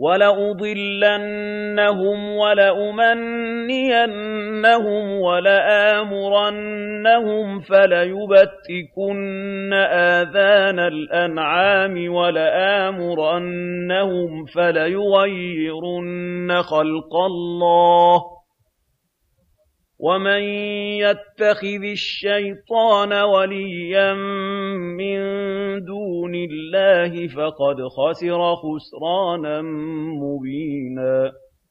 وَلَأُضِلَّنَّهُمْ وَلَأُمَنِّيَنَّهُمْ وَلَآمُرَنَّهُمْ فَلَيُبَتِّكُنَّ آذَانَ الْأَنْعَامِ وَلَآمُرَنَّهُمْ فَلَيُغَيِّرُنَّ خَلْقَ اللَّهِ ۚ وَمَن يَتَّخِذِ الشَّيْطَانَ وَلِيًّا مِّن اللَّهِ فَقَدْ خَسِرَ خُسْرَانًا مُّبِينًا.